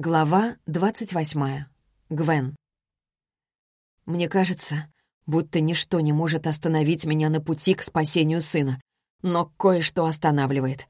Глава двадцать восьмая. Гвен. Мне кажется, будто ничто не может остановить меня на пути к спасению сына. Но кое-что останавливает.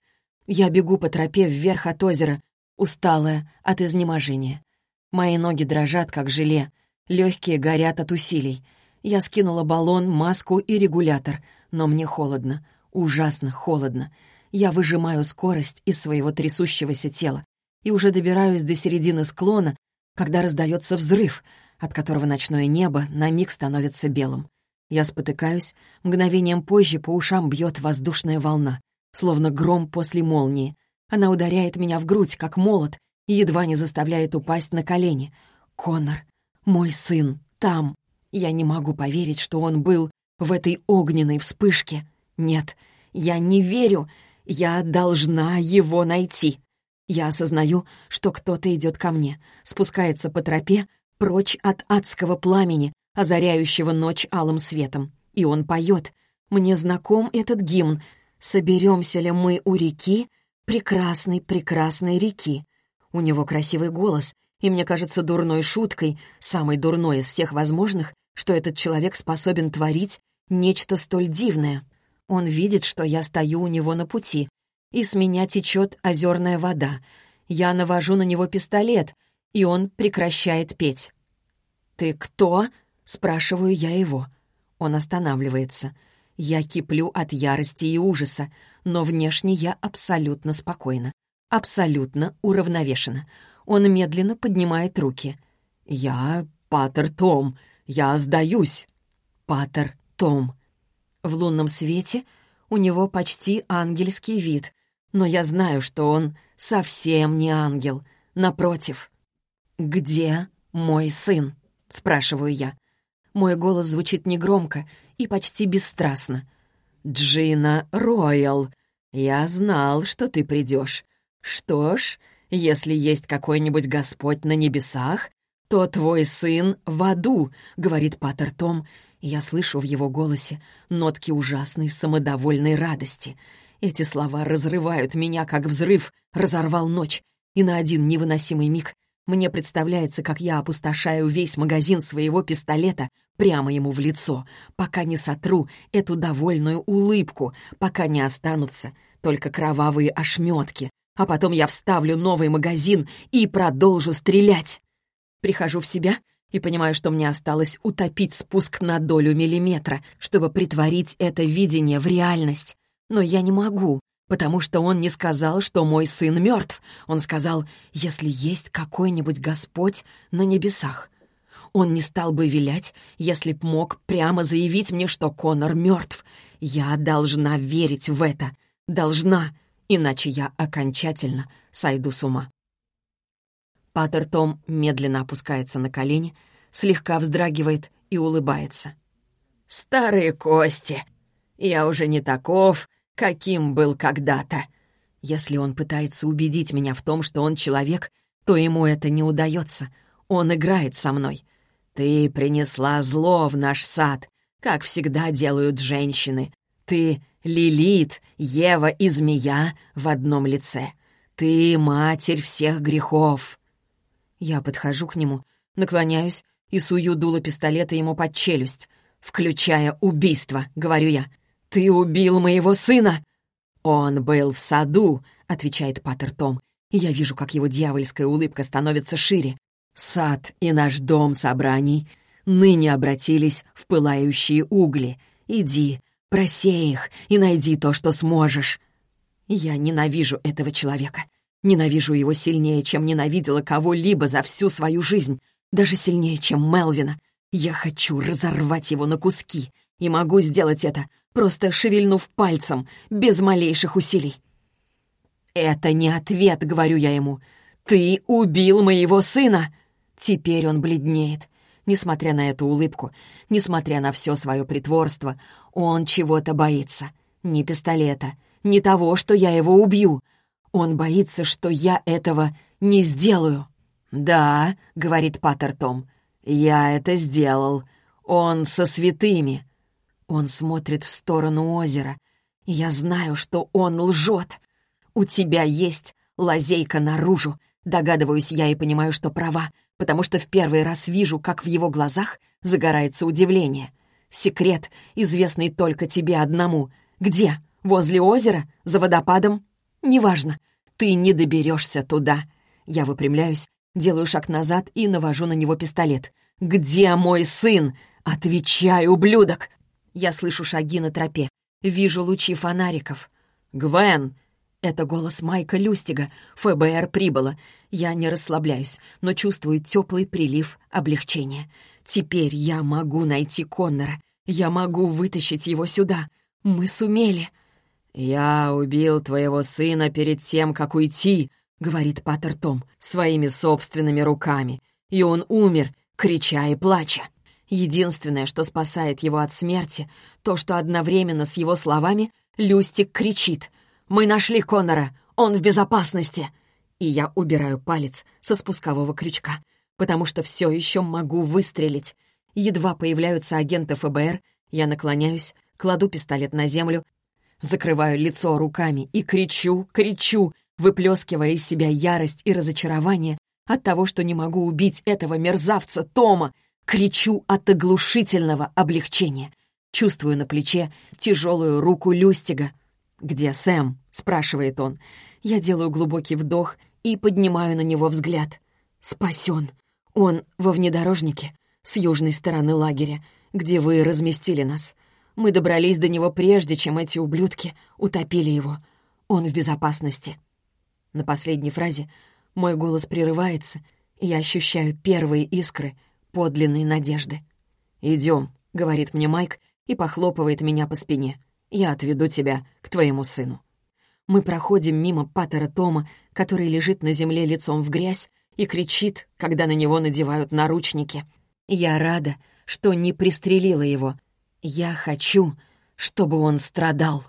Я бегу по тропе вверх от озера, усталая от изнеможения. Мои ноги дрожат, как желе, легкие горят от усилий. Я скинула баллон, маску и регулятор, но мне холодно, ужасно холодно. Я выжимаю скорость из своего трясущегося тела и уже добираюсь до середины склона, когда раздается взрыв, от которого ночное небо на миг становится белым. Я спотыкаюсь, мгновением позже по ушам бьет воздушная волна, словно гром после молнии. Она ударяет меня в грудь, как молот, и едва не заставляет упасть на колени. Конор, мой сын, там. Я не могу поверить, что он был в этой огненной вспышке. Нет, я не верю. Я должна его найти. Я осознаю, что кто-то идет ко мне, спускается по тропе, прочь от адского пламени, озаряющего ночь алым светом. И он поет. Мне знаком этот гимн. «Соберемся ли мы у реки? Прекрасной, прекрасной реки». У него красивый голос, и мне кажется дурной шуткой, самой дурной из всех возможных, что этот человек способен творить нечто столь дивное. Он видит, что я стою у него на пути, и с меня течет озерная вода. Я навожу на него пистолет, и он прекращает петь. «Ты кто?» — спрашиваю я его. Он останавливается. Я киплю от ярости и ужаса, но внешне я абсолютно спокойна, абсолютно уравновешена. Он медленно поднимает руки. «Я Паттер Том. Я сдаюсь». Паттер Том. В лунном свете у него почти ангельский вид, но я знаю, что он совсем не ангел. Напротив. «Где мой сын?» — спрашиваю я. Мой голос звучит негромко и почти бесстрастно. «Джина Роял, я знал, что ты придешь. Что ж, если есть какой-нибудь Господь на небесах, то твой сын в аду», — говорит Паттер Том. Я слышу в его голосе нотки ужасной самодовольной радости — эти слова разрывают меня, как взрыв разорвал ночь, и на один невыносимый миг мне представляется, как я опустошаю весь магазин своего пистолета прямо ему в лицо, пока не сотру эту довольную улыбку, пока не останутся только кровавые ошметки, а потом я вставлю новый магазин и продолжу стрелять. Прихожу в себя и понимаю, что мне осталось утопить спуск на долю миллиметра, чтобы притворить это видение в реальность. Но я не могу, потому что он не сказал, что мой сын мертв. Он сказал, если есть какой-нибудь Господь на небесах. Он не стал бы вилять, если б мог прямо заявить мне, что Конор мертв. Я должна верить в это. Должна, иначе я окончательно сойду с ума. Паттер Том медленно опускается на колени, слегка вздрагивает и улыбается. «Старые кости! Я уже не таков, каким был когда-то. Если он пытается убедить меня в том, что он человек, то ему это не удается. Он играет со мной. Ты принесла зло в наш сад, как всегда делают женщины. Ты — Лилит, Ева и змея в одном лице. Ты — матерь всех грехов. Я подхожу к нему, наклоняюсь и сую дуло пистолета ему под челюсть. «Включая убийство», — говорю я. «Ты убил моего сына!» «Он был в саду», — отвечает Паттер Том. я вижу, как его дьявольская улыбка становится шире. «Сад и наш дом собраний ныне обратились в пылающие угли. Иди, просей их и найди то, что сможешь». Я ненавижу этого человека. Ненавижу его сильнее, чем ненавидела кого-либо за всю свою жизнь. Даже сильнее, чем Мелвина. Я хочу разорвать его на куски. И могу сделать это, просто шевельнув пальцем, без малейших усилий. «Это не ответ», — говорю я ему. «Ты убил моего сына!» Теперь он бледнеет. Несмотря на эту улыбку, несмотря на все свое притворство, он чего-то боится. Ни пистолета, ни того, что я его убью. Он боится, что я этого не сделаю. «Да», — говорит Паттер Том, — «я это сделал. Он со святыми. Он смотрит в сторону озера, я знаю, что он лжет. У тебя есть лазейка наружу, Догадываюсь я и понимаю, что права, потому что в первый раз вижу, как в его глазах загорается удивление. Секрет, известный только тебе одному. Где? Возле озера? За водопадом? Неважно. Ты не доберешься туда. Я выпрямляюсь, делаю шаг назад и навожу на него пистолет. «Где мой сын? Отвечай, ублюдок!» Я слышу шаги на тропе. Вижу лучи фонариков. «Гвен!» Это голос Майка Люстига. ФБР прибыло. Я не расслабляюсь, но чувствую теплый прилив облегчения. Теперь я могу найти Коннора. Я могу вытащить его сюда. Мы сумели. «Я убил твоего сына перед тем, как уйти», — говорит Паттер Том, своими собственными руками. И он умер, крича и плача. Единственное, что спасает его от смерти, то, что одновременно с его словами Люстик кричит «Мы нашли Коннора! Он в безопасности!» И я убираю палец со спускового крючка, потому что все еще могу выстрелить. Едва появляются агенты ФБР, я наклоняюсь, кладу пистолет на землю, закрываю лицо руками и кричу, кричу, выплескивая из себя ярость и разочарование от того, что не могу убить этого мерзавца Тома, Кричу от оглушительного облегчения. Чувствую на плече тяжелую руку Люстига. «Где Сэм?» — спрашивает он. Я делаю глубокий вдох и поднимаю на него взгляд. «Спасен. Он во внедорожнике, с южной стороны лагеря, где вы разместили нас. Мы добрались до него прежде, чем эти ублюдки утопили его. Он в безопасности». На последней фразе мой голос прерывается, и я ощущаю первые искры — подлинной надежды. «Идем», — говорит мне Майк и похлопывает меня по спине. «Я отведу тебя к твоему сыну». Мы проходим мимо Паттера Тома, который лежит на земле лицом в грязь и кричит, когда на него надевают наручники. Я рада, что не пристрелила его. Я хочу, чтобы он страдал.